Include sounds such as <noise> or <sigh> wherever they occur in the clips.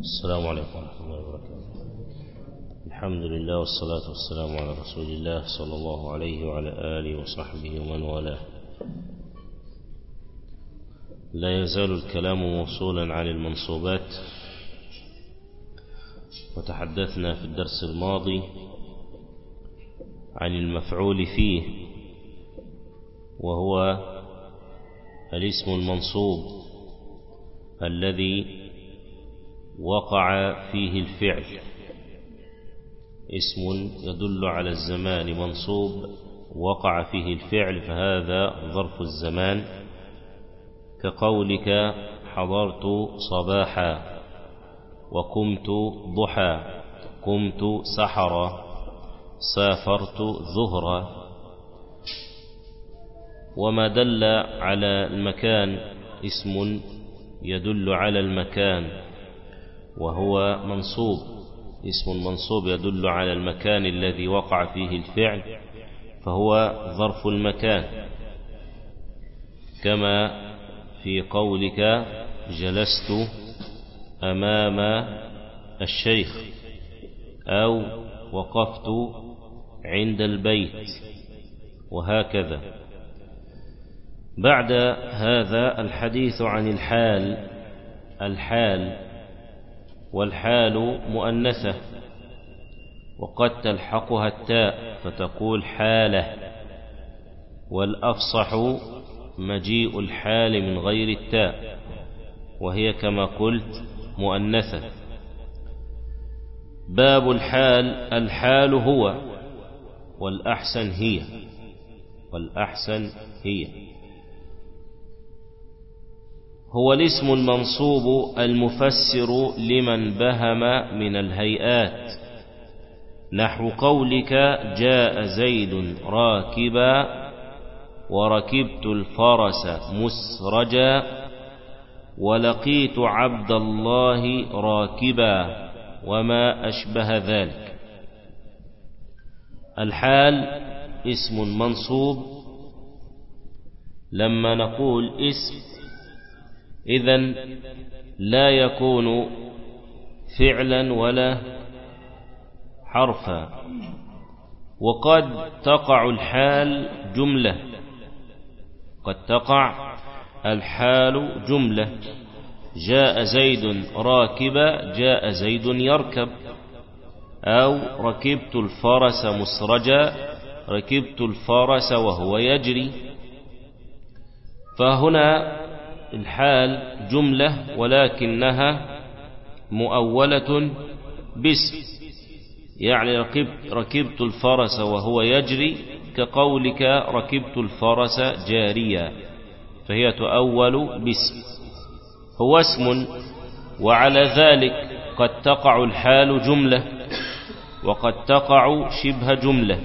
السلام عليكم ورحمة الله وبركاته. الحمد لله والصلاة والسلام على رسول الله صلى الله عليه وعلى آله وصحبه ومن والاه. لا يزال الكلام موصولا عن المنصوبات. وتحدثنا في الدرس الماضي عن المفعول فيه وهو الاسم المنصوب الذي وقع فيه الفعل. اسم يدل على الزمان منصوب وقع فيه الفعل فهذا ظرف الزمان. كقولك حضرت صباحا وقمت ضحى قمت سحرا سافرت ظهرا وما دل على المكان اسم يدل على المكان. وهو منصوب اسم منصوب يدل على المكان الذي وقع فيه الفعل فهو ظرف المكان. كما في قولك جلست أمام الشيخ أو وقفت عند البيت وهكذا. بعد هذا الحديث عن الحال الحال والحال مؤنثة وقد تلحقها التاء فتقول حالة والأفصح مجيء الحال من غير التاء وهي كما قلت مؤنثة. باب الحال الحال هو والأحسن هي والأحسن هي. هو الاسم المنصوب المفسر لمن بهم من الهيئات. نحو قولك جاء زيد راكبا وركبت الفرس مسرجا ولقيت عبد الله راكبا وما أشبه ذلك. الحال اسم منصوب. لما نقول اسم إذا لا يكون فعلا ولا حرفا. وقد تقع الحال جملة. قد تقع الحال جملة. جاء زيد راكبا جاء زيد يركب. أو ركبت الفرس مسرجا ركبت الفرس وهو يجري. فهنا الحال جملة ولكنها مؤولة باسم. يعني ركبت, ركبت الفرس وهو يجري كقولك ركبت الفرس جاريا فهي تؤول باسم. هو اسم وعلى ذلك قد تقع الحال جملة وقد تقع شبه جملة.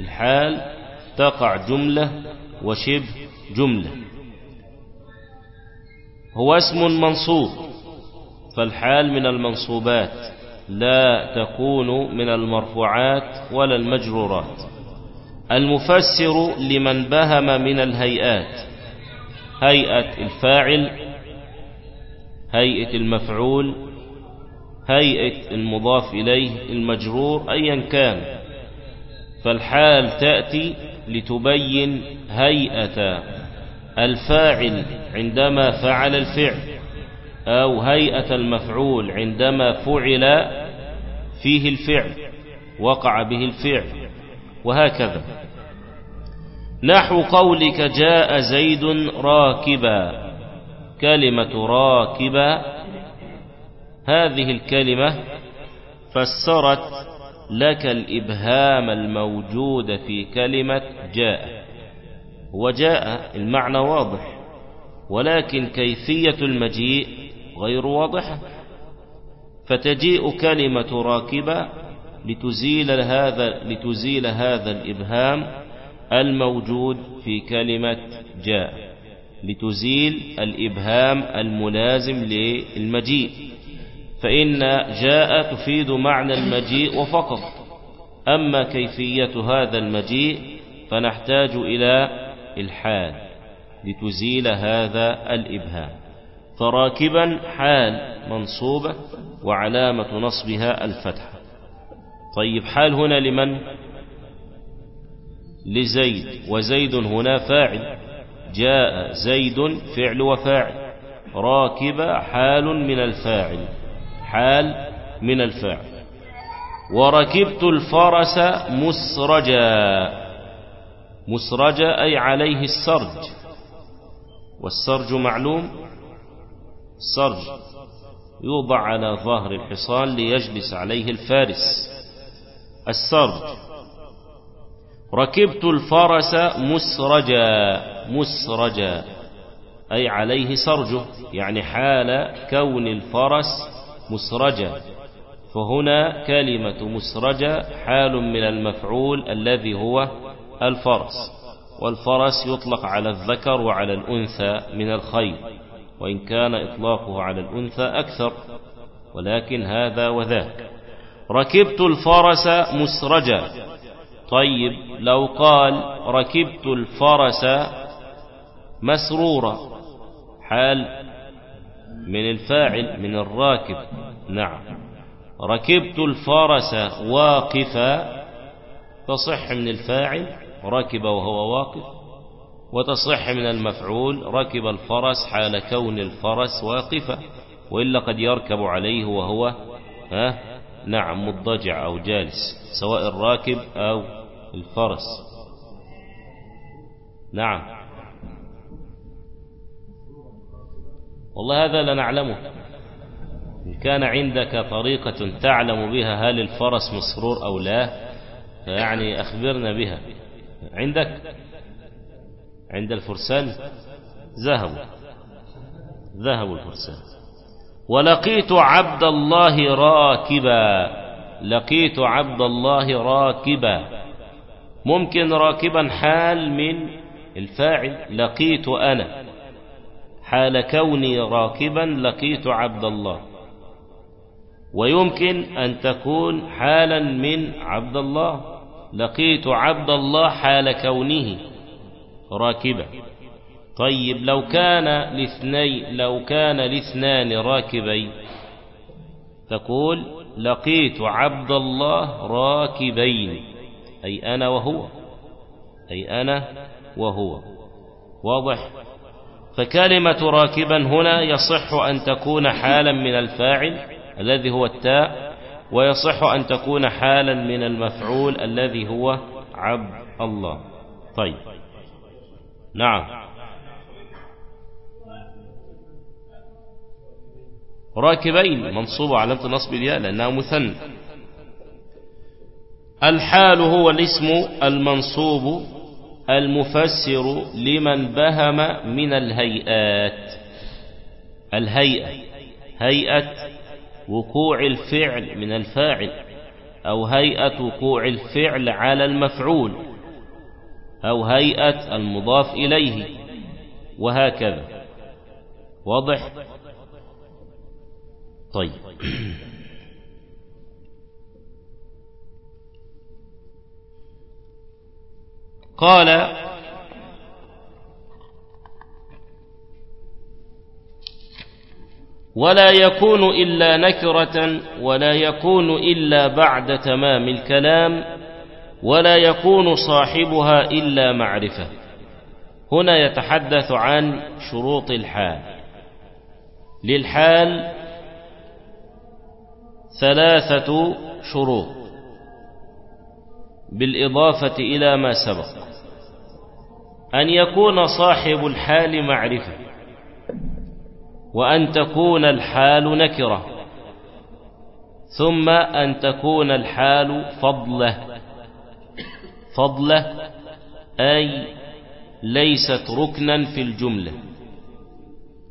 الحال تقع جملة وشبه جملة. هو اسم منصوب فالحال من المنصوبات لا تكون من المرفوعات ولا المجرورات. المفسر لمن بهم من الهيئات هيئة الفاعل هيئة المفعول هيئة المضاف إليه المجرور أيا كان. فالحال تأتي لتبين هيئة الفاعل عندما فعل الفعل أو هيئة المفعول عندما فعل فيه الفعل وقع به الفعل وهكذا. نحو قولك جاء زيد راكبا كلمة راكبا هذه الكلمة فسرت لك الإبهام الموجود في كلمة جاء. وجاء المعنى واضح ولكن كيفية المجيء غير واضحة. فتجيء كلمة راكبة لتزيل هذا لتزيل هذا الإبهام الموجود في كلمة جاء لتزيل الإبهام الملازم للمجيء. فإن جاء تفيد معنى المجيء وفقط أما كيفية هذا المجيء فنحتاج إلى الحال لتزيل هذا الإبهام. فراكبا حال منصوبة وعلامة نصبها الفتحة. طيب حال هنا لمن؟ لزيد. وزيد هنا فاعل. جاء زيد فعل وفاعل. راكب حال من الفاعل. حال من الفاعل. وركبت الفرس مسرجا. مسرجا أي عليه السرج. والسرج معلوم؟ السرج يوضع على ظهر الحصان ليجلس عليه الفارس. السرج. ركبت الفرس مسرجا مسرجا أي عليه سرجه يعني حال كون الفرس مسرجا. فهنا كلمة مسرجة حال من المفعول الذي هو الفرس والفرس يطلق على الذكر وعلى الأنثى من الخيل وإن كان إطلاقه على الأنثى أكثر ولكن هذا وذاك. ركبت الفرس مسرجا. طيب لو قال ركبت الفرس مسرورا. حال من الفاعل من الراكب. نعم. ركبت الفرس واقفا. تصح من الفاعل ركب وهو واقف وتصح من المفعول ركب الفرس حال كون الفرس واقفا وإلا قد يركب عليه وهو ها؟ نعم مضجع أو جالس سواء الراكب أو الفرس. نعم. والله هذا لا نعلمه. إن كان عندك طريقة تعلم بها هل الفرس مسرور أو لا فيعني أخبرنا بها. عندك؟ عند الفرسان؟ ذهبوا. ذهبوا الفرسان. ولقيت عبد الله راكبا. لقيت عبد الله راكبا. ممكن راكبا حال من الفاعل لقيت أنا. حال كوني راكبا لقيت عبد الله. ويمكن أن تكون حالا من عبد الله. لقيت عبد الله حال كونه. راكبا طيب لو كان الاثنين لو كان الاثنان راكبين تقول لقيت عبد الله راكبين أي أنا وهو أي أنا وهو. واضح؟ فكلمة راكبا هنا يصح أن تكون حالا من الفاعل الذي هو التاء ويصح أن تكون حالا من المفعول الذي هو عبد الله. طيب. نعم. راكبين. منصوب علامة نصب الياء لأنها مثنى. الحال هو الاسم المنصوب المفسر لمن بهم من الهيئات. الهيئة. هيئة وقوع الفعل من الفاعل أو هيئة وقوع الفعل على المفعول أو هيئة المضاف إليه وهكذا. واضح؟ طيب. قال ولا يكون إلا نكرة ولا يكون إلا بعد تمام الكلام ولا يكون صاحبها إلا معرفة. هنا يتحدث عن شروط الحال. للحال ثلاثة شروط. بالإضافة إلى ما سبق. أن يكون صاحب الحال معرفة. وأن تكون الحال نكرة ثم أن تكون الحال فضلة. فضلة أي ليست ركنا في الجملة.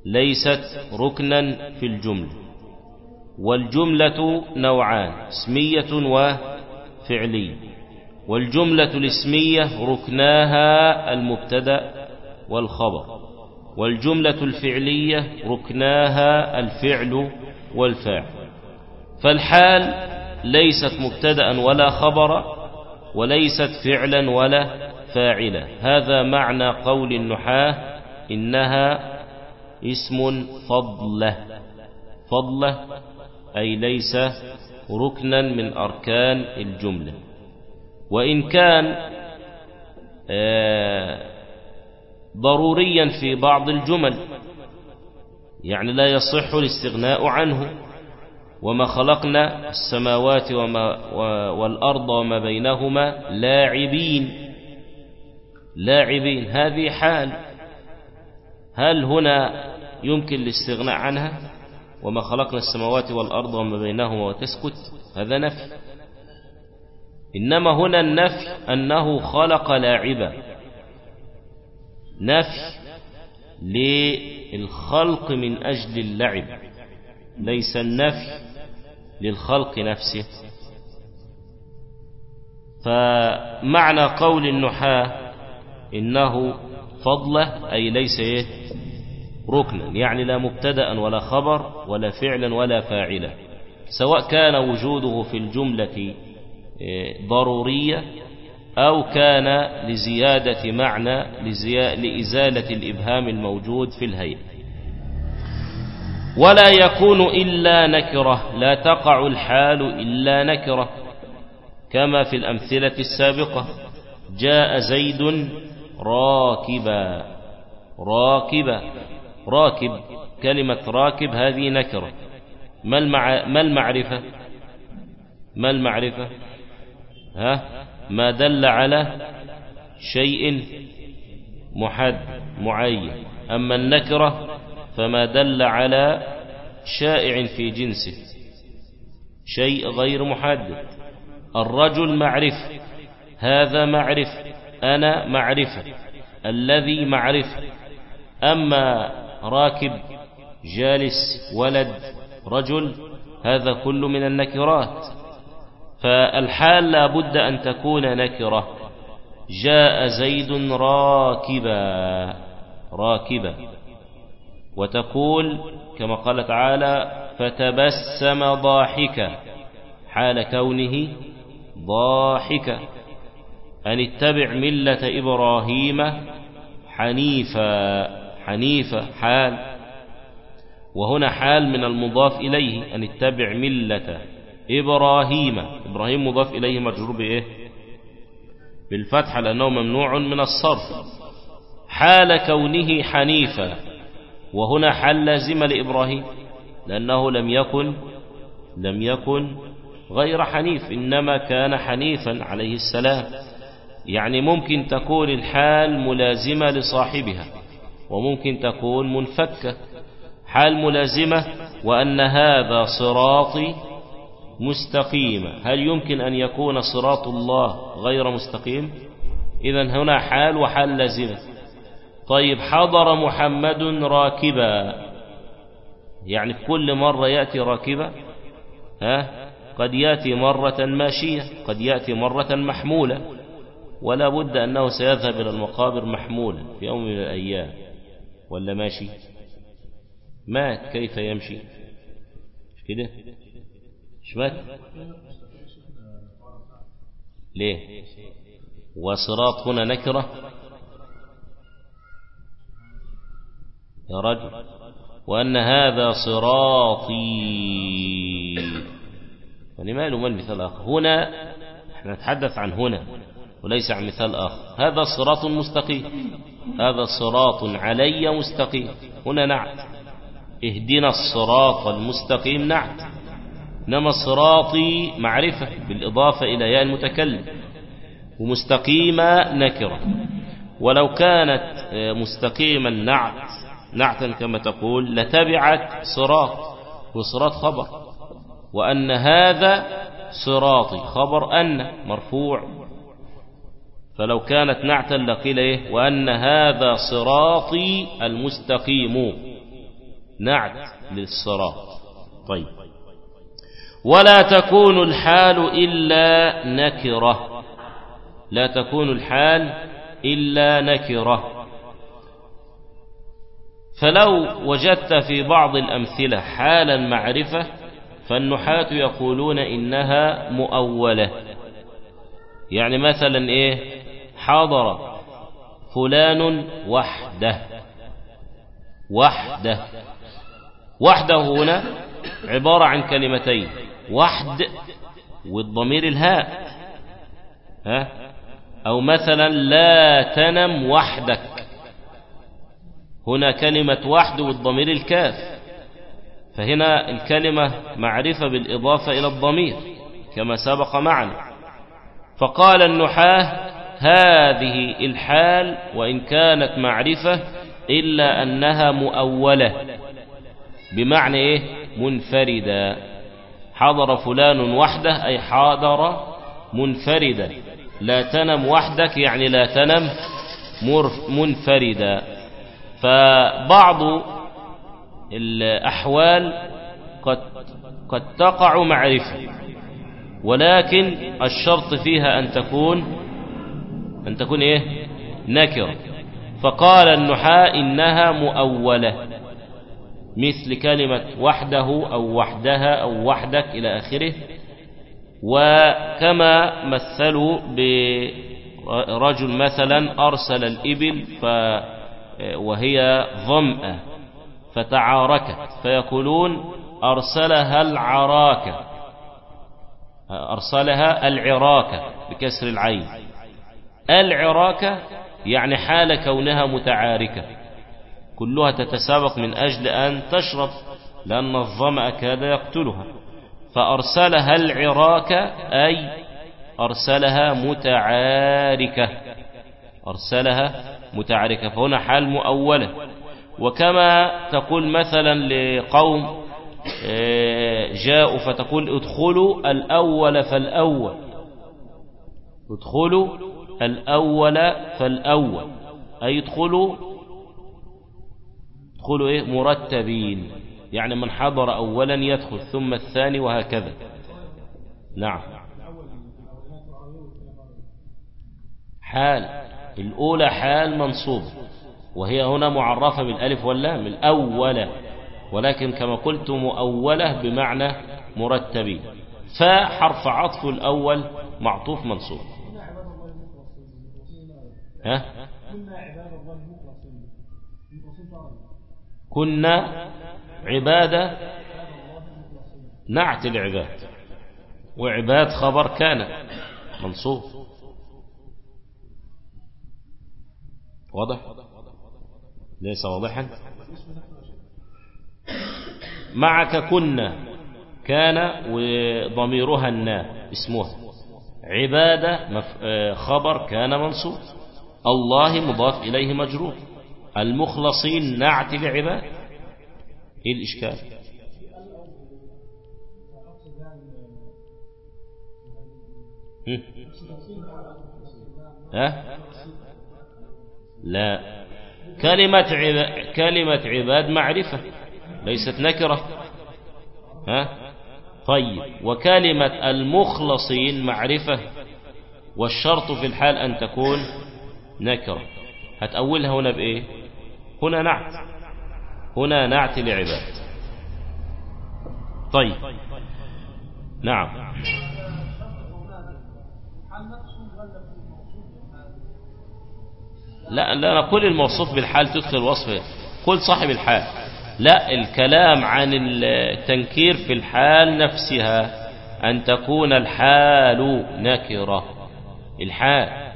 ليست ركنا في الجملة. والجملة نوعان اسمية وفعلية. والجملة الاسمية ركناها المبتدأ والخبر. والجملة الفعلية ركناها الفعل والفاعل. فالحال ليست مبتدأ ولا خبرا وليست فعلا ولا فاعلا. هذا معنى قول النحاة إنها اسم فضلة. فضلة أي ليس ركنا من أركان الجملة. وإن كان ضروريا في بعض الجمل يعني لا يصح الاستغناء عنه. وما خلقنا السماوات وما والأرض وما بينهما لاعبين. لاعبين هذه حال. هل هنا يمكن الاستغناء عنها؟ وما خلقنا السماوات والأرض وما بينهما وتسكت؟ هذا نفي. إنما هنا النفي أنه خلق لاعبا. نفي للخلق من أجل اللعب. ليس النفي للخلق نفسه. فمعنى قول النحاة إنه فضله أي ليس إيه؟ ركنا. يعني لا مبتدأ ولا خبر ولا فعلا ولا فاعلا. سواء كان وجوده في الجملة ضرورية أو كان لزيادة معنى لإزالة الإبهام الموجود في الهيئة. ولا يكون إلا نكرة لا تقع الحال إلا نكرة كما في الأمثلة السابقة. جاء زيد راكبا راكبا راكب كلمة راكب هذه نكرة. ما, المع... ما المعرفة؟ ما المعرفة؟ ها؟ ما دل على شيء محد معين. أما النكرة فما دل على شائع في جنسه شيء غير محدد الرجل معرفة هذا معرفة أنا معرفة الذي معرفة أما راكب جالس ولد رجل هذا كل من النكرات. فالحال لا بد أن تكون نكرة. جاء زيد راكبا راكبا. وتقول كما قال تعالى فتبسم ضاحكا. حال كونه ضاحكا. أن اتبع ملة إبراهيم حنيفا حنيفا حال. وهنا حال من المضاف إليه أن اتبع ملة إبراهيم. إبراهيم مضاف إليه مجرور بإيه؟ بالفتح لأنه ممنوع من الصرف. حال كونه حنيفا. وهنا حال لازمة لإبراهيم لأنه لم يكن لم يكن غير حنيف إنما كان حنيفا عليه السلام. يعني ممكن تكون الحال ملازمة لصاحبها وممكن تكون منفكة. حال ملازمة وأن هذا صراطي مستقيمة. هل يمكن أن يكون صراط الله غير مستقيم؟ إذا هنا حال وحال لازمة. طيب حضر محمد راكبا. يعني في كل مرة يأتي راكبا ها؟ قد يأتي مرة ماشية قد يأتي مرة محمولة. ولا بد أنه سيذهب إلى المقابر محمولا في يوم من الأيام. ولا ماشي؟ مات كيف يمشي؟ مش كده؟ مات ليه؟ وصراط هنا نكرة. يا رجل. وأن هذا صراطي. يعني ما له من مثال آخر. هنا إحنا نتحدث عن هنا وليس عن مثال آخر. هذا صراط مستقيم. هذا صراط علي مستقيم. هنا نعت. اهدنا الصراط المستقيم. نعت. إنما صراطي معرفة بالإضافة إلى ياء المتكلم ومستقيمة نكرة. ولو كانت مستقيما نعت نعتا كما تقول لتبعت صراط وصراط خبر. وأن هذا صراطي خبر أن مرفوع. فلو كانت نعتا لقيل إيه؟ وأن هذا صراطي المستقيم. نعت للصراط. طيب. ولا تكون الحال إلا نكرة. لا تكون الحال إلا نكرة. فلو وجدت في بعض الأمثلة حالا معرفة فالنحاة يقولون إنها مؤولة. يعني مثلا إيه؟ حاضر فلان وحده. وحده. وحده هنا عبارة عن كلمتين. وحد والضمير الهاء. ها؟ أو مثلا لا تنم وحدك. هنا كلمة وحد والضمير الكاف. فهنا الكلمة معرفة بالإضافة إلى الضمير كما سبق معنا. فقال النحاة هذه الحال وإن كانت معرفة إلا أنها مؤولة. بمعنى إيه؟ منفردة. حضر فلان وحده أي حاضر منفردا. لا تنم وحدك يعني لا تنم منفردا. فبعض الأحوال قد, قد تقع معرفة ولكن الشرط فيها أن تكون أن تكون إيه؟ نكرة. فقال النحاء إنها مؤولة. مثل كلمة وحده أو وحدها أو وحدك إلى آخره. وكما مثلوا برجل مثلا أرسل الإبل ف وهي ظمأة فتعاركت فيقولون أرسلها العراكة أرسلها العراكة بكسر العين. العراكة يعني حال كونها متعاركة. كلها تتسابق من أجل أن تشرب لأن الظمأ كاد يقتلها. فأرسلها العراكة أي أرسلها متعاركة. أرسلها متعاركة. فهنا حال مؤولة. وكما تقول مثلا لقوم جاءوا فتقول ادخلوا الأول فالأول. ادخلوا الأول فالأول. أي ادخلوا ادخلوا إيه؟ مرتبين. يعني من حضر أولا يدخل ثم الثاني وهكذا. نعم. حال. الأولى حال منصوب. وهي هنا معرفة بالألف واللام الأولى. ولكن كما قلت مؤولة بمعنى مرتبين. فحرف عطف الأول معطوف منصوب. ها؟ كنا عبادة نعت العباد وعباد خبر كان منصوب. واضح؟ ليس واضحا. معك كنا كان وضميرها النا اسمها. عبادة خبر كان منصوب. الله مضاف إليه مجرور. المخلصين نعت العباد إيه الإشكال؟ ها؟ لا. كلمة عباد, كلمة عباد معرفة ليست نكرة. ها؟ طيب. وكلمة المخلصين معرفة والشرط في الحال أن تكون نكرة. هتأولها هنا بإيه؟ هنا نعت. هنا نعت لعباد. طيب. نعم. لا لا نقول الموصوف بالحال تدخل وصف قل صاحب الحال. لا الكلام عن التنكير في الحال نفسها. أن تكون الحال نكرة. الحال.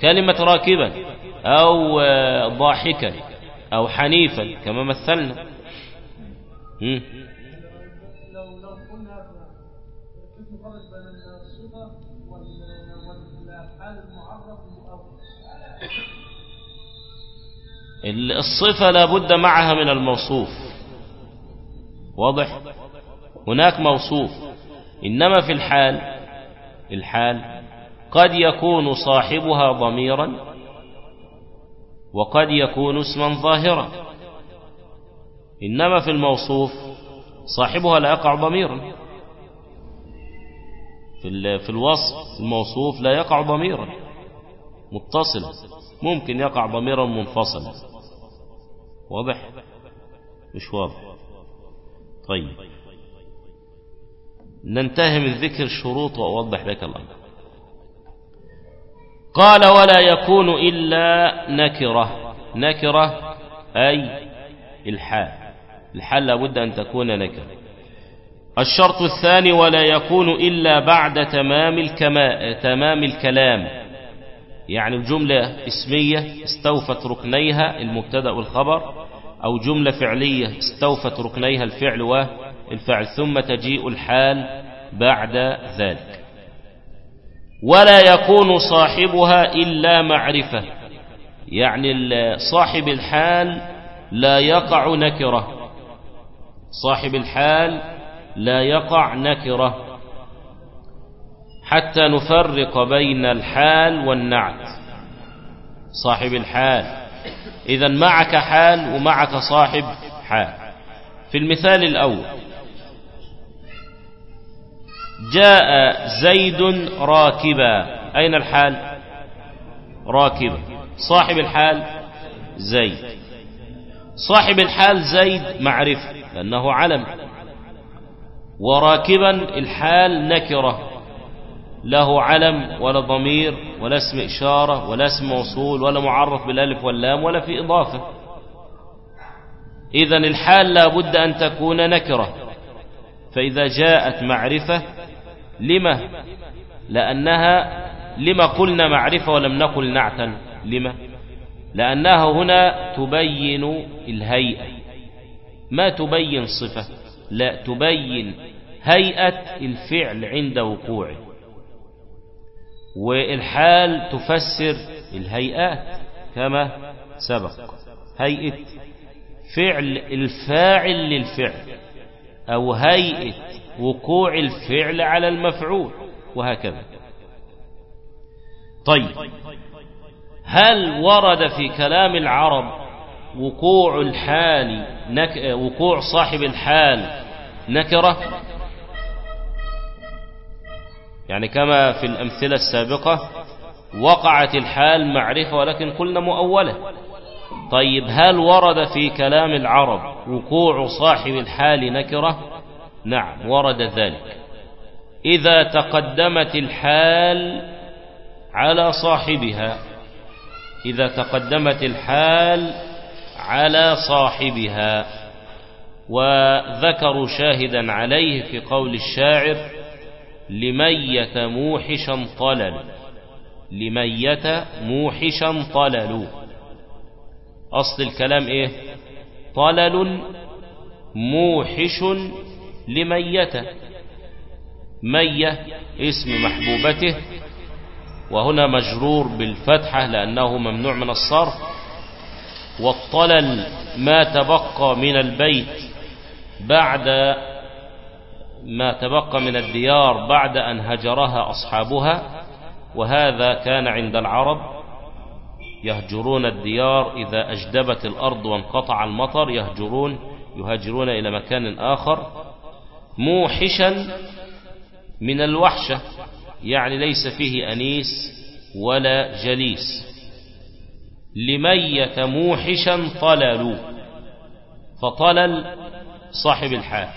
كلمة راكبا. أو ضاحكا أو حنيفا كما مثلنا. الصفة لابد معها من الموصوف. واضح؟ هناك موصوف. إنما في الحال الحال قد يكون صاحبها ضميرا وقد يكون اسما ظاهرا. إنما في الموصوف صاحبها لا يقع ضميرا في الوصف الموصوف لا يقع ضميرا. متصلا. ممكن يقع ضميرا منفصلا. واضح؟ مش واضح. طيب. ننتهي من ذكر الشروط وأوضح لك الأمر. قال ولا يكون إلا نكرة. نكرة أي الحال. الحال لابد أن تكون نكرة. الشرط الثاني ولا يكون إلا بعد تمام, الكما تمام الكلام. يعني الجملة اسمية استوفت ركنيها المبتدأ والخبر أو جملة فعلية استوفت ركنيها الفعل والفعل ثم تجيء الحال بعد ذلك. ولا يكون صاحبها إلا معرفة. يعني صاحب الحال لا يقع نكرة. صاحب الحال لا يقع نكرة. حتى نفرق بين الحال والنعت. صاحب الحال. إذا معك حال ومعك صاحب حال. في المثال الأول. جاء زيد راكبا. أين الحال؟ راكبا صاحب الحال زيد. صاحب الحال زيد معرفة لأنه علم. وراكبا الحال نكرة. له علم ولا ضمير ولا اسم إشارة ولا اسم موصول ولا معرف بالألف واللام ولا في إضافة. إذا الحال لا بد أن تكون نكرة. فإذا جاءت معرفة لما؟ لأنها لما قلنا معرفة ولم نقل نعتا لما؟ لأنها هنا تبين الهيئة. ما تبين صفة؟ لا تبين هيئة الفعل عند وقوعه. والحال تفسر الهيئات كما سبق. هيئة فعل الفاعل للفعل أو هيئة وقوع الفعل على المفعول وهكذا. طيب هل ورد في كلام العرب وقوع الحال نك... وقوع صاحب الحال نكرة؟ يعني كما في الأمثلة السابقة وقعت الحال معرفة ولكن قلنا مؤولة. طيب هل ورد في كلام العرب وقوع صاحب الحال نكرة؟ نعم ورد ذلك. إذا تقدمت الحال على صاحبها إذا تقدمت الحال على صاحبها وذكروا شاهدا عليه في قول الشاعر لميت موحشا طلل لميت موحشا طلل. أصل الكلام إيه؟ طلل موحش لميت مية اسم محبوبته. وهنا مجرور بالفتحة لأنه ممنوع من الصرف. والطلل ما تبقى من البيت بعد ما تبقى من الديار بعد أن هجرها أصحابها. وهذا كان عند العرب يهجرون الديار إذا أجدبت الأرض وانقطع المطر. يهجرون يهاجرون إلى مكان آخر. موحشا من الوحشة يعني ليس فيه أنيس ولا جليس. لميت موحشا طللوا فطلل صاحب الحال.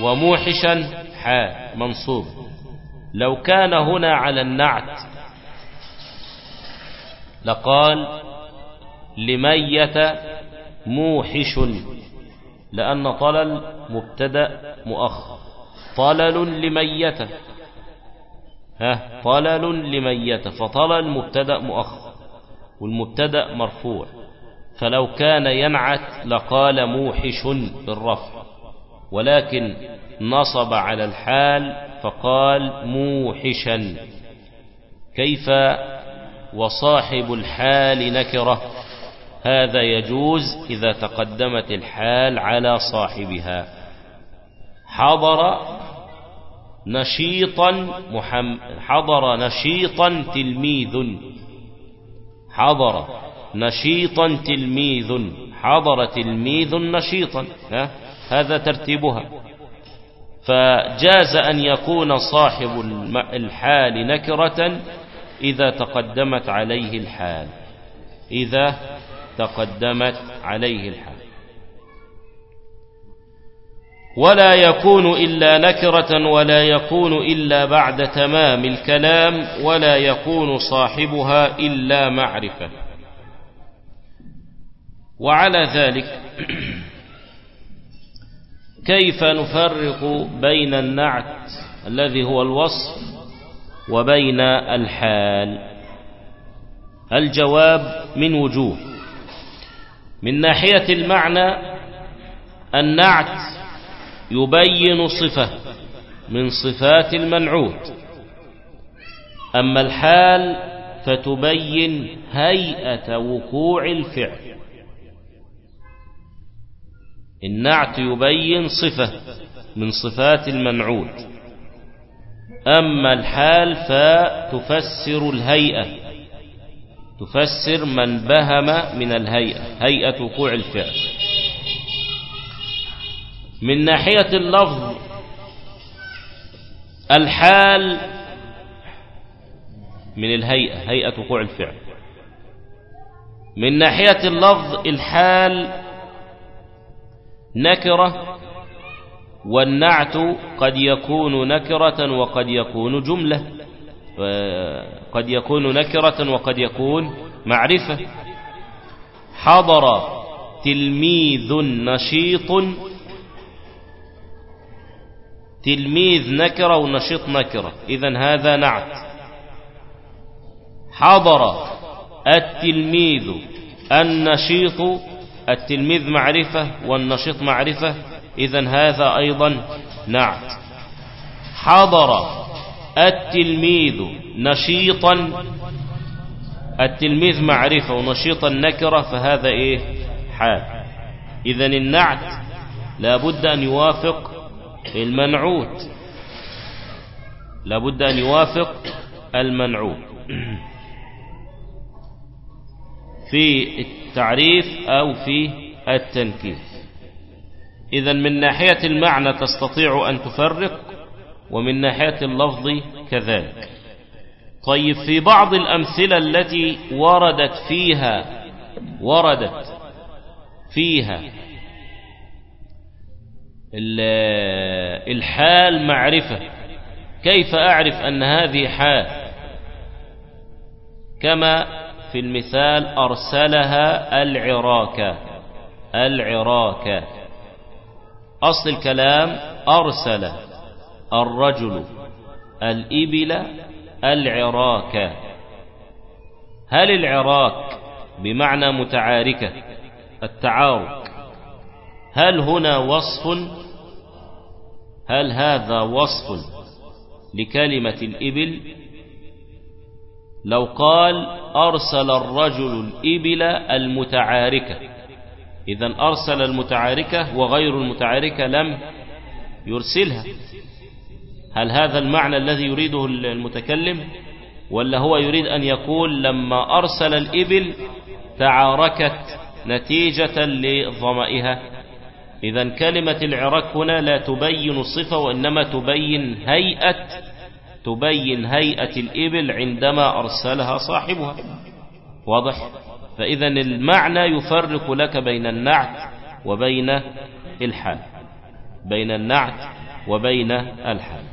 وموحشا حال منصوب. لو كان هنا على النعت لقال لميت موحش. لأن طلل مبتدأ مؤخر طلل لميت. ها؟ طلل لميت. فطلل مبتدأ مؤخر والمبتدأ مرفوع. فلو كان ينعت لقال موحش بالرفع. ولكن نصب على الحال فقال موحشا. كيف؟ وصاحب الحال نكرة. هذا يجوز إذا تقدمت الحال على صاحبها. حضر نشيطا محمد حضر نشيطا تلميذ. حضر نشيطا تلميذ. حضر تلميذ نشيطا. هذا ترتيبها. فجاز أن يكون صاحب الحال نكرة إذا تقدمت عليه الحال. إذا تقدمت عليه الحال. ولا يكون إلا نكرة ولا يكون إلا بعد تمام الكلام ولا يكون صاحبها إلا معرفة. وعلى ذلك <clears throat> كيف نفرق بين النعت الذي هو الوصف وبين الحال؟ الجواب من وجوه. من ناحية المعنى النعت يبين صفة من صفات المنعوت. أما الحال فتبين هيئة وقوع الفعل. النعت يبين صفة من صفات المنعوت. أما الحال فتفسر الهيئة تفسر من بهم من الهيئة هيئة وقوع الفعل. من ناحية اللفظ الحال من الهيئة هيئة وقوع الفعل. من ناحية اللفظ الحال نكرة والنعت قد يكون نكرة وقد يكون جملة. قد يكون نكرة وقد يكون معرفة. حضر تلميذ نشيط تلميذ نكرة ونشيط نكرة. إذا هذا نعت. حضر التلميذ النشيط التلميذ معرفة والنشيط معرفة. إذا هذا أيضا نعت. حضر التلميذ نشيطا. التلميذ معرفة ونشيطا نكرة فهذا إيه؟ حال. إذا النعت لابد أن يوافق المنعوت. لابد أن يوافق المنعوت. في التعريف أو في التنكير. إذا من ناحية المعنى تستطيع أن تفرق. ومن ناحية اللفظ كذلك. طيب في بعض الأمثلة التي وردت فيها وردت فيها الحال معرفة. كيف أعرف أن هذه حال؟ كما في المثال أرسلها العراك. العراك. أصل الكلام أرسل. الرجل الإبل العراك. هل العراك بمعنى متعاركة؟ التعارك. هل هنا وصف؟ هل هذا وصف لكلمة الإبل؟ لو قال أرسل الرجل الإبل المتعاركة. إذا أرسل المتعاركة وغير المتعاركة لم يرسلها. هل هذا المعنى الذي يريده المتكلم؟ ولا هو يريد أن يقول لما أرسل الإبل تعاركت نتيجة لظمئها إذا كلمة العراك هنا لا تبين صفة وإنما تبين هيئة تبين هيئة الإبل عندما أرسلها صاحبها. واضح؟ فإذا المعنى يفرق لك بين النعت وبين الحال. بين النعت وبين الحال.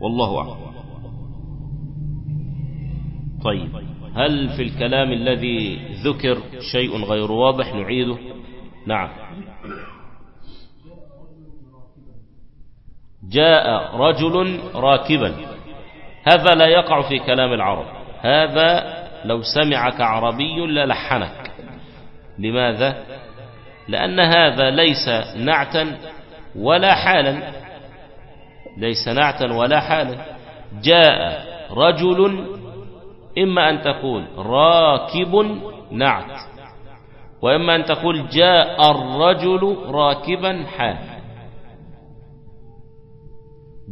والله أعلم. طيب هل في الكلام الذي ذكر شيء غير واضح نعيده؟ نعم. جاء رجل راكبا. هذا لا يقع في كلام العرب. هذا لو سمعك عربي للحنك لماذا؟ لأن هذا ليس نعتا ولا حالا. ليس نعتا ولا حالا. جاء رجل إما أن تقول راكب نعت وإما أن تقول جاء الرجل راكبا حال.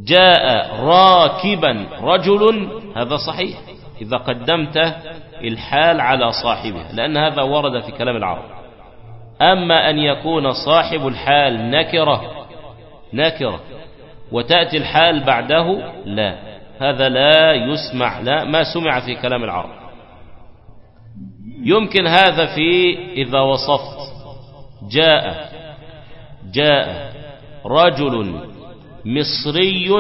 جاء راكبا رجل هذا صحيح إذا قدمت الحال على صاحبه لأن هذا ورد في كلام العرب. أما أن يكون صاحب الحال نكرة نكرة. وتأتي الحال بعده لا. هذا لا يسمع لا ما سمع في كلام العرب. يمكن هذا في إذا وصفت. جاء جاء رجل مصري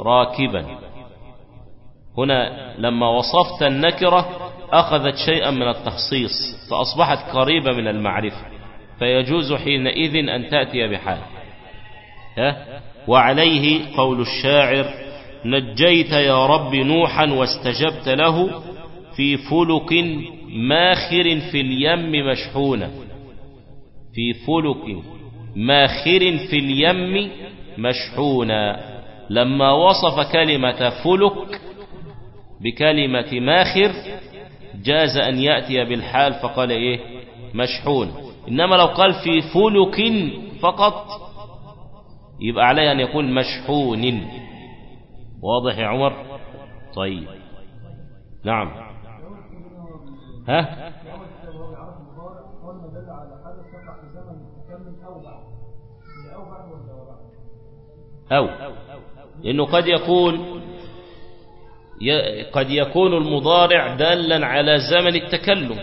راكبا. هنا لما وصفت النكرة أخذت شيئا من التخصيص فأصبحت قريبة من المعرفة. فيجوز حينئذ أن تأتي بحال. ها؟ وعليه قول الشاعر نجيت يا رب نوحا واستجبت له في فلك ماخر في اليم مشحونة. في فلك ماخر في اليم مشحونة. لما وصف كلمة فلك بكلمة ماخر جاز أن يأتي بالحال فقال إيه؟ مشحون. إنما لو قال في فلك فقط يبقى عليه أن يقول مشحون. واضح يا عمر؟ طيب. نعم. ها؟ أو. لأنه قد يكون قد يكون المضارع دالا على زمن التكلم.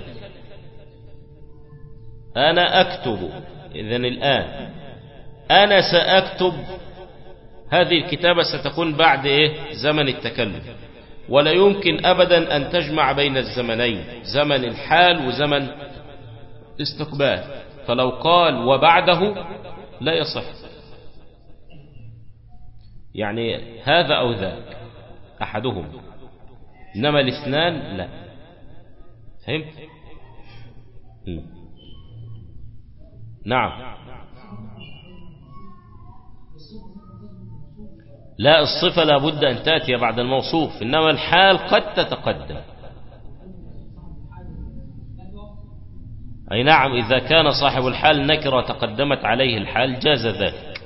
أنا أكتب إذن الآن. أنا سأكتب. هذه الكتابة ستكون بعد إيه؟ زمن التكلم. ولا يمكن أبدا أن تجمع بين الزمنين زمن الحال وزمن استقبال فلو قال وبعده لا يصح. يعني هذا أو ذاك أحدهم. إنما الاثنان لا. فهمت؟ نعم. لا الصفة لابد أن تأتي بعد الموصوف إنما الحال قد تتقدم. أي نعم إذا كان صاحب الحال نكرة تقدمت عليه الحال جاز ذلك.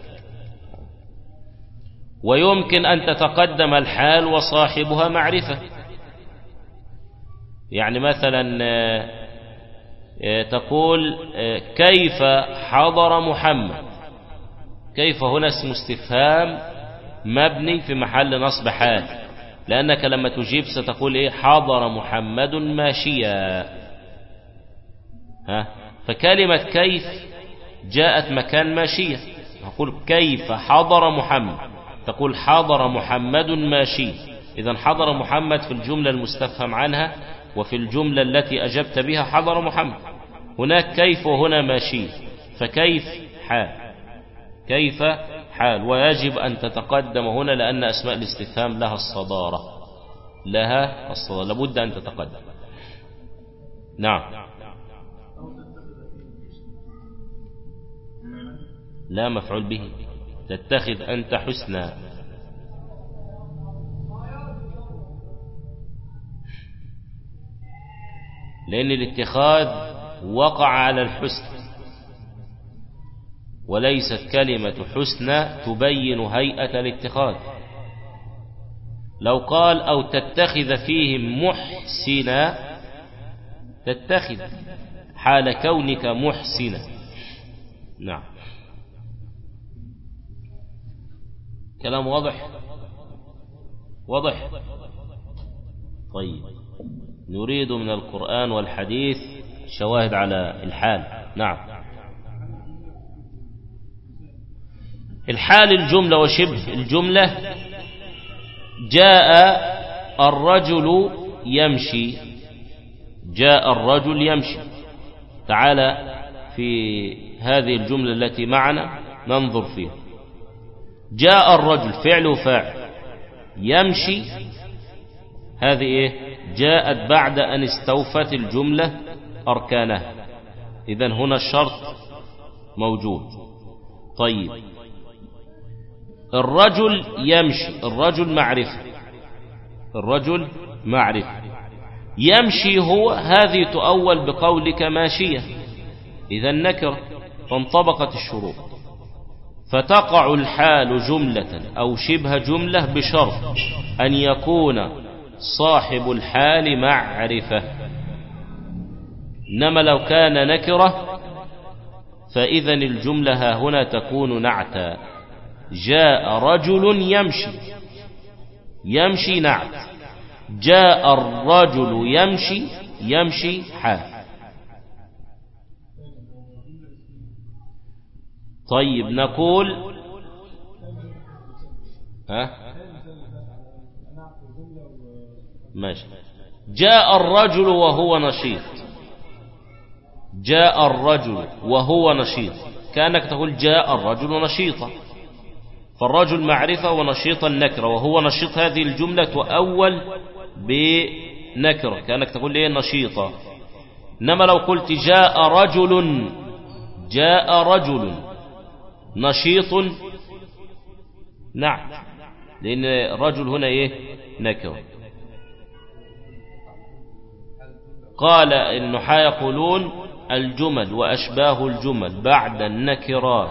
ويمكن أن تتقدم الحال وصاحبها معرفة. يعني مثلا تقول كيف حضر محمد؟ كيف هنا اسم استفهام؟ مبني في محل نصب حال. لأنك لما تجيب ستقول إيه؟ حضر محمد ماشيا. ها؟ فكلمة كيف جاءت مكان ماشية. نقول كيف حضر محمد. تقول حضر محمد ماشي. إذا حضر محمد في الجملة المستفهم عنها وفي الجملة التي أجبت بها حضر محمد. هناك كيف وهنا ماشي. فكيف؟ حال كيف؟ حال ويجب أن تتقدم هنا لأن أسماء الاستفهام لها الصدارة لها الصدارة لابد أن تتقدم. نعم. لا مفعول به. تتخذ أنت حسنا. لأن الاتخاذ وقع على الحسن. وليست كلمة حسنى تبين هيئة الاتخاذ. لو قال أو تتخذ فيهم محسنا تتخذ حال كونك محسنا. نعم. كلام واضح؟ واضح. طيب. نريد من القرآن والحديث شواهد على الحال. نعم. الحال الجملة وشبه الجملة جاء الرجل يمشي جاء الرجل يمشي. تعالى في هذه الجملة التي معنا ننظر فيها. جاء الرجل فعل وفاعل. يمشي هذه إيه؟ جاءت بعد أن استوفت الجملة أركانها. اذا هنا الشرط موجود. طيب. الرجل يمشي الرجل معرفة. الرجل معرفة. يمشي هو هذه تؤول بقولك ماشية. إذا نكر فانطبقت الشروط. فتقع الحال جملة أو شبه جملة بشرط أن يكون صاحب الحال معرفة. إنما لو كان نكرة فإذا الجملة هنا تكون نعتا. جاء رجل يمشي. يمشي نعت جاء الرجل يمشي يمشي حال. طيب نقول ها؟ ماشي. جاء الرجل وهو نشيط. جاء الرجل وهو نشيط. كأنك تقول جاء الرجل نشيطا. فالرجل معرفة ونشيطا نكرة وهو نشيط هذه الجملة تؤول بنكرة. كأنك تقول ليه نشيطا إنما لو قلت جاء رجل جاء رجل نشيط نعم لأن الرجل هنا إيه؟ نكرة. قال النحاة يقولون الجمل وأشباه الجمل بعد النكرات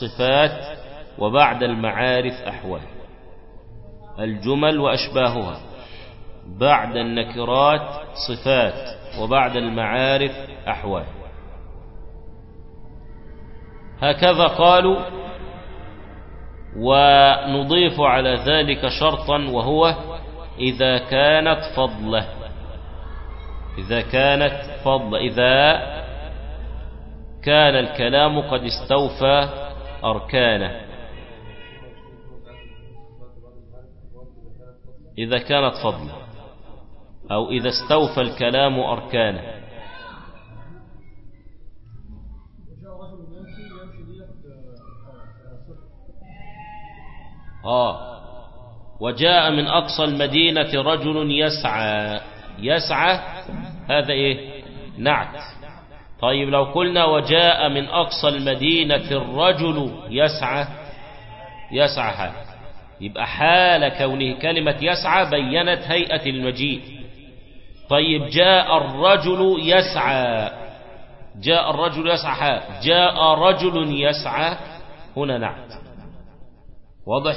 صفات وبعد المعارف أحوال الجمل وأشباهها. بعد النكرات صفات وبعد المعارف أحوال. هكذا قالوا ونضيف على ذلك شرطا وهو إذا كانت فضلة. إذا كانت فضلة إذا كان الكلام قد استوفى أركانه. إذا كانت فضلة أو إذا استوفى الكلام أركانه آه. وجاء من أقصى المدينة رجل يسعى. يسعى؟ هذا إيه؟ نعت. طيب لو قلنا وجاء من أقصى المدينة الرجل يسعى يسعى حال يبقى حال كونه كلمة يسعى بينت هيئة المجيء طيب جاء الرجل يسعى. جاء الرجل يسعى حال. جاء رجل يسعى. هنا نعت واضح؟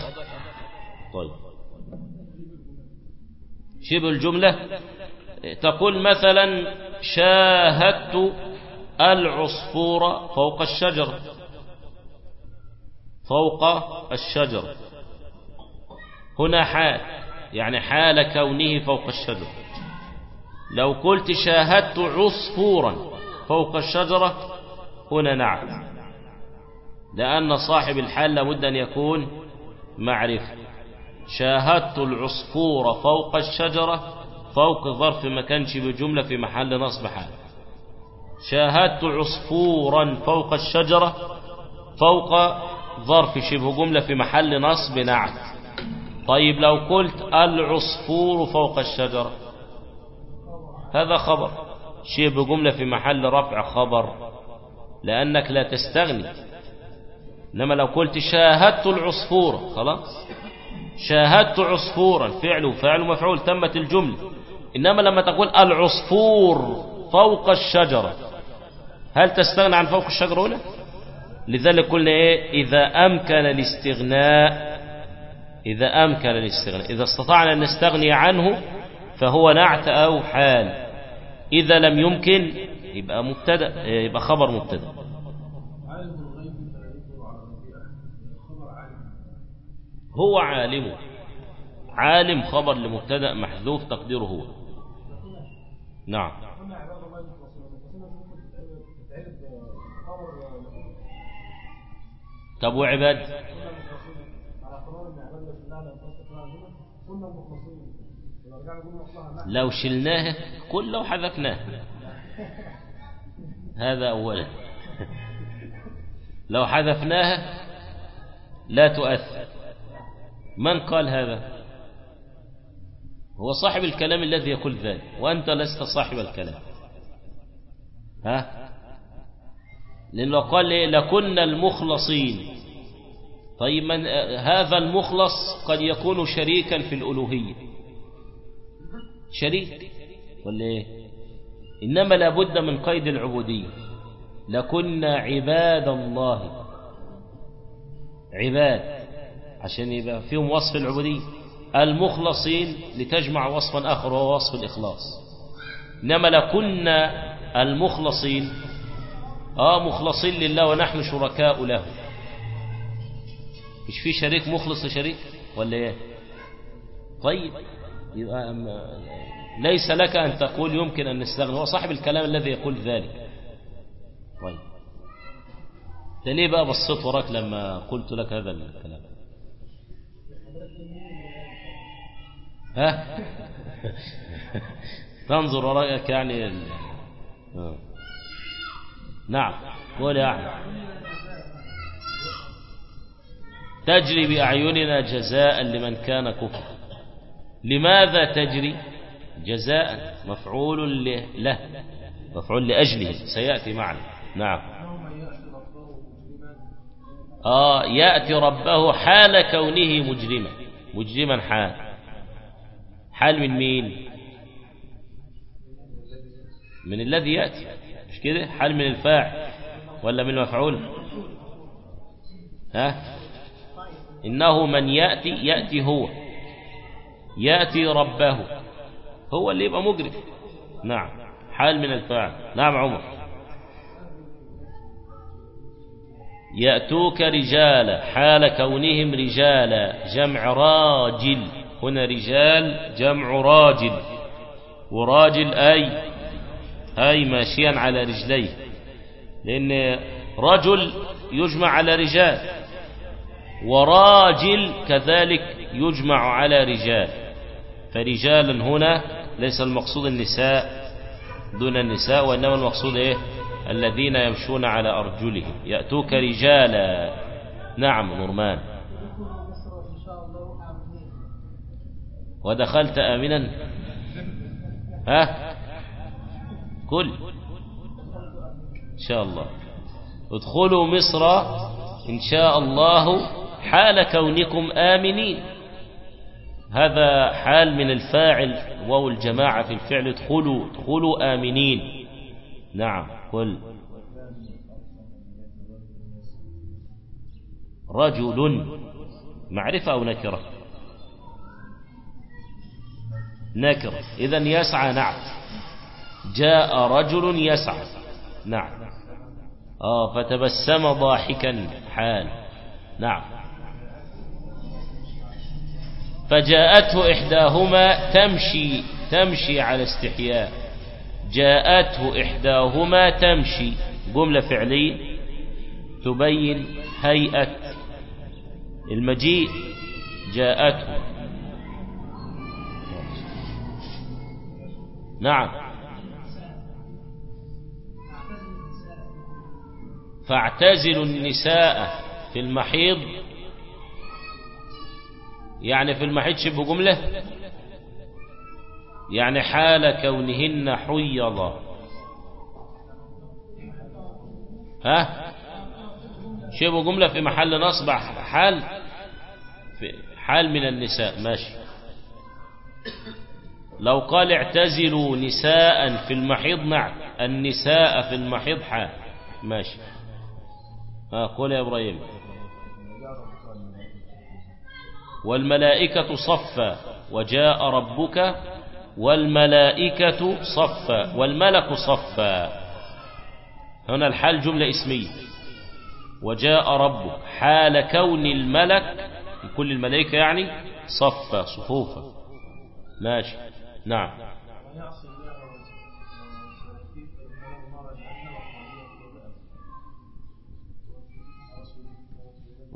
طيب. شبه الجملة. تقول مثلا شاهدت العصفور فوق الشجرة فوق الشجرة هنا حال يعني حال كونه فوق الشجرة. لو قلت شاهدت عصفورا فوق الشجرة هنا نعم. لأن صاحب الحال لابد أن يكون معرفة. شاهدت العصفور فوق الشجرة فوق ظرف ما كانش بجملة في محل نصب حال. شاهدت عصفورا فوق الشجرة فوق ظرف شبه جملة في محل نصب نعت طيب لو قلت العصفور فوق الشجرة هذا خبر. شبه جملة في محل رفع خبر لأنك لا تستغني. إنما لو قلت شاهدت العصفور خلاص. شاهدت عصفورا فعل وفعل ومفعول تمت الجملة. إنما لما تقول العصفور فوق الشجرة هل تستغنى عن فوق الشجرة هنا لذلك قلنا إيه؟ إذا أمكن الاستغناء إذا أمكن الاستغناء إذا استطعنا أن نستغني عنه فهو نعت أو حال. إذا لم يمكن يبقى مبتدأ يبقى خبر مبتدأ. هو عالم. عالم خبر لمبتدأ محذوف تقديره هو. نعم. طب وعباد؟ لو شلناه كل لو حذفناه. هذا أولا. لو حذفناها لا تؤثر من قال هذا؟ هو صاحب الكلام الذي يقول ذلك وأنت لست صاحب الكلام. ها؟ لأنه قال لكنا المخلصين. طيب من هذا المخلص قد يكون شريكا في الألوهية. شريك؟ ولا إيه؟ إنما لابد من قيد العبودية. لكنا عباد الله عباد عشان يبقى فيهم وصف العبودية. المخلصين لتجمع وصفا آخر وهو وصف الإخلاص. إنما لكنا المخلصين آه مخلصين لله ونحن شركاء له. مش في شريك مخلص لشريك ولا إيه؟ طيب. يبقى ليس لك أن تقول يمكن أن نستغني هو صاحب الكلام الذي يقول ذلك. طيب. ليه بقى بصيت وراك لما قلت لك هذا الكلام؟ ها؟ <laughs> تنظر وراءك يعني. آه. نعم. قول يا أحمد. تجري بأعيننا جزاء لمن كان كفر لماذا تجري؟ جزاء مفعول له مفعول لأجله. سيأتي معنا. نعم. آه يأتي ربه حال كونه مجرما. مجرما حال. حال من مين؟ من الذي يأتي. مش كده؟ حال من الفاعل ولا من المفعول؟ ها؟ إنه من يأتي يأتي هو. يأتي ربه. هو اللي يبقى مجرم. نعم. حال من الفاعل نعم عمر. يأتوك رجالا. حال كونهم رجالا. جمع راجل. هنا رجال جمع راجل. وراجل أي أي ماشيا على رجليه. لأن رجل يجمع على رجال. وراجل كذلك يجمع على رجال. فرجالا هنا ليس المقصود النساء دون النساء وإنما المقصود إيه؟ الذين يمشون على أرجلهم. يأتوك رجالا. نعم نورمان. ودخلت آمنا؟ ها؟ كل. إن شاء الله. ادخلوا مصر إن شاء الله حال كونكم آمنين. هذا حال من الفاعل واو الجماعة في الفعل ادخلوا ادخلوا آمنين. نعم قل. رجل معرفة أو نكرة؟ نكرة. إذا يسعى نعت جاء رجل يسعى. نعم. آه فتبسم ضاحكا حال. نعم. فجاءته إحداهما تمشي تمشي على استحياء. جاءته إحداهما تمشي. جملة فعلية تبين هيئة المجيء. جاءته. نعم. فاعتزلوا النساء في المحيض. يعني في المحيض شبه جملة؟ يعني حال كونهن حيضا ها؟ شبه جملة في محل نصب حال في حال من النساء. ماشي. لو قال اعتزلوا نساء في المحيض نعم النساء في المحيض حال. ماشي. ها قول يا إبراهيم. والملائكة صفا وجاء ربك والملائكة صفا والملك صفا. هنا الحال جملة اسمية. وجاء ربك حال كون الملك كل الملائكة يعني صفا صفوفا. ماشي. نعم.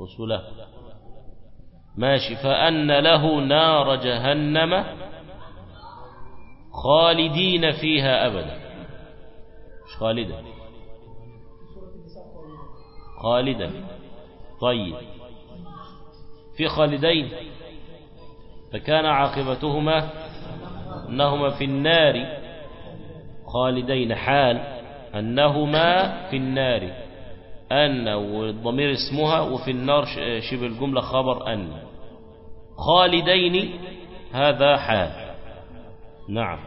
رسله ماشي. فأن له نار جهنم خالدين فيها أبدا. مش خالدا خالدا طيب. في خالدين. فكان عاقبتهما أنهما في النار. خالدين حال أنهما في النار. أن والضمير اسمها وفي النار شبه الجملة خبر أن. خالدين هذا حال. نعم.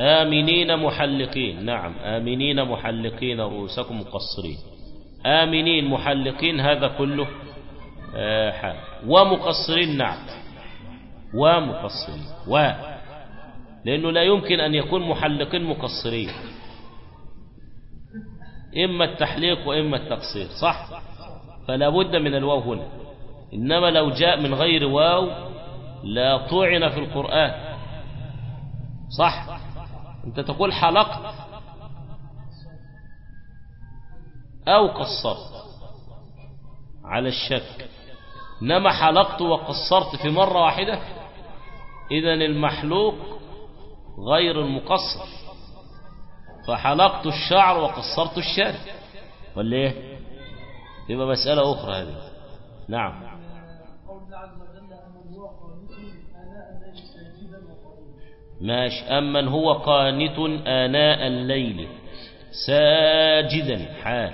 آمنين محلقين. نعم. آمنين محلقين رؤوسكم مقصرين. آمنين محلقين هذا كله آه حال. ومقصرين نعم. ومقصرين. و. لأنه لا يمكن أن يكون محلقين مقصرين. إما التحليق وإما التقصير صح؟ فلا بد من الواو هنا. إنما لو جاء من غير واو لا طعن في القرآن. صح؟ أنت تقول حلقت أو قصرت. على الشك. إنما حلقت وقصرت في مرة واحدة إذا المحلوق غير المقصر. فحلقت الشعر وقصرت الشارب ولا إيه؟ يبقى مسألة أخرى هذه. نعم. ماشي. أمن هو قانت آناء الليل. ساجدا. حال.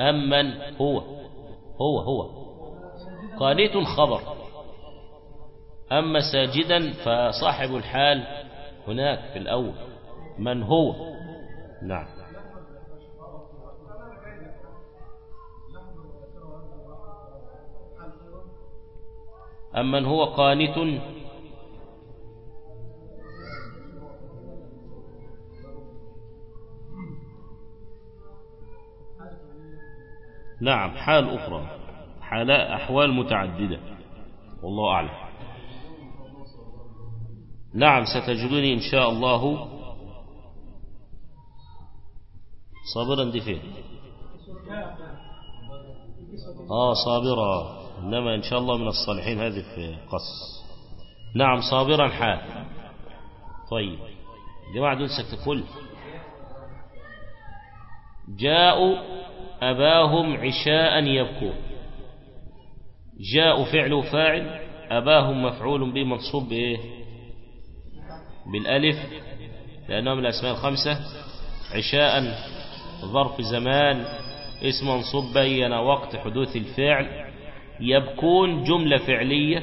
أمن هو. هو هو. قانت خبر أما ساجدا فصاحب الحال هناك في الأول. من هو؟ نعم. أمن هو قانت نعم حال أخرى. حال أحوال متعددة. والله أعلم. نعم ستجدني إن شاء الله صابرا دي فين؟ آه صابرا إنما إن شاء الله من الصالحين هذه في قص. نعم صابرا حال. طيب. جماعة دول سكت جاءوا أباهم عشاء يبكون. جاءوا فعل فاعل أباهم مفعول به منصوب بإيه بالألف لأنه من الأسماء الخمسة عشاء ظرف زمان اسم منصوب بين وقت حدوث الفعل. يبكون جملة فعلية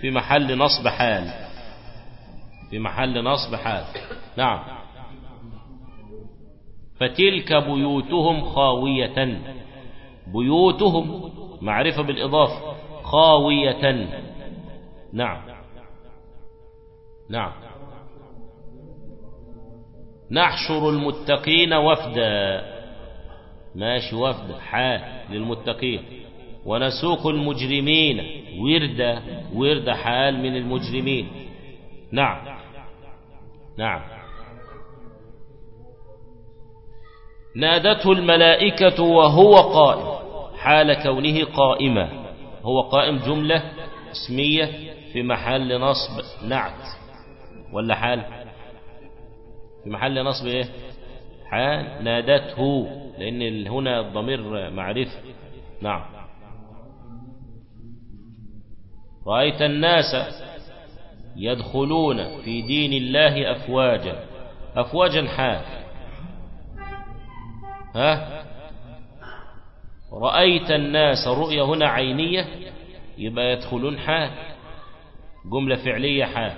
في محل نصب حال. في محل نصب حال. نعم. فتلك بيوتهم خاوية. بيوتهم معرفة بالإضافة. خاوية. نعم. نعم. نحشر المتقين وفدا. ماشي وفد حال للمتقين. ونسوق المجرمين. ورد ورد حال من المجرمين. نعم. نعم. نادته الملائكة وهو قائم. حال كونه قائما. هو قائم جملة اسمية في محل نصب نعت. ولا حال؟ في محل نصب إيه؟ حال نادته. لأن هنا الضمير معرفة. نعم. رأيت الناس يدخلون في دين الله أفواجا. أفواجا حال. ها؟ رأيت الناس رؤية هنا عينية يبقى يدخلون حال جملة فعلية حال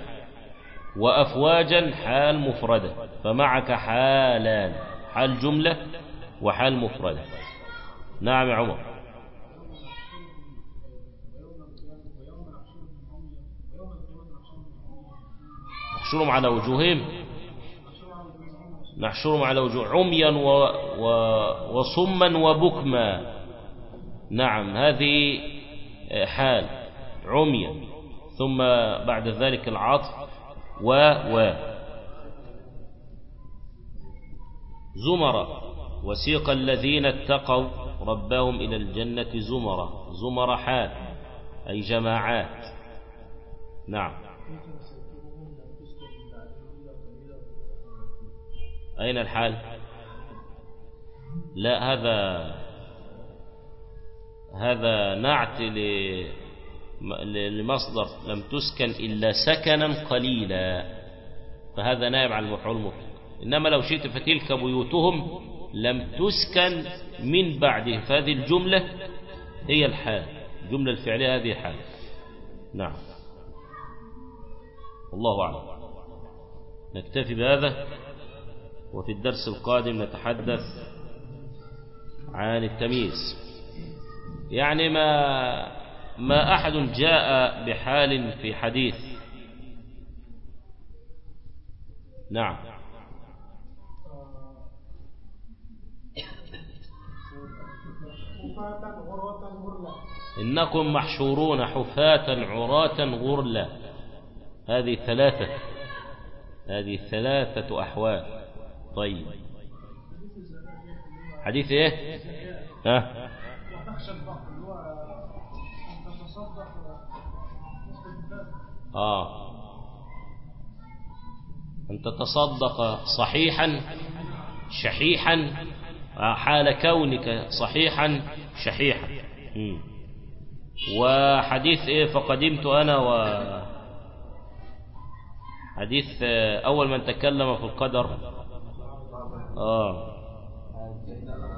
وأفواجا حال مفردة فمعك حالان حال جملة وحال مفردة. نعم يا عمر. نحشرهم على وجوههم. نحشرهم على وجوه عميا و... و... وصما وبكما. نعم هذه حال عميا ثم بعد ذلك العطف و و. زمرة وسيق الذين اتقوا ربهم إلى الجنة زمرة زمر حال أي جماعات. نعم. أين الحال؟ لا هذا هذا نعت لمصدر لم تسكن إلا سكنا قليلا فهذا نائب عن المفعول المطلق إنما لو شئت فتلك بيوتهم لم تسكن من بعده. فهذه الجملة هي الحال الجملة الفعلية هذه حال. نعم. الله أعلم. نكتفي بهذا وفي الدرس القادم نتحدث عن التمييز. يعني ما ما أحد جاء بحال في حديث. نعم. إنكم محشورون حفاة عراة غرلا. هذه ثلاثة. هذه ثلاثة أحوال. طيب. حديث إيه؟ ها؟ آه. أن تتصدق صحيحا شحيحا حال كونك صحيحا شحيحا. وحديث إيه فقدمت أنا و حديث أول من تكلم في القدر. آه.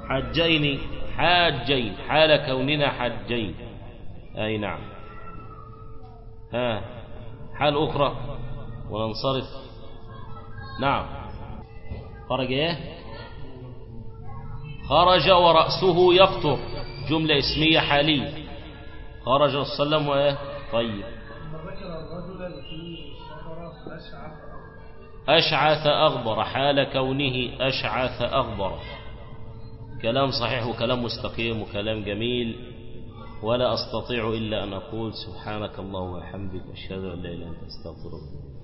حجين حاجين حال كوننا حجين أي نعم. ها حال أخرى. وننصرف. نعم. خرج إيه؟ خرج ورأسه يقطر جملة اسمية حالية. خرج وسلم وإيه؟ طيب. أشعث أغبر. حال كونه أشعث أغبر. كلام صحيح وكلام مستقيم وكلام جميل ولا أستطيع إلا أن أقول سبحانك اللهم وبحمدك أشهد أن لا إله إلا أنت أستغفرك.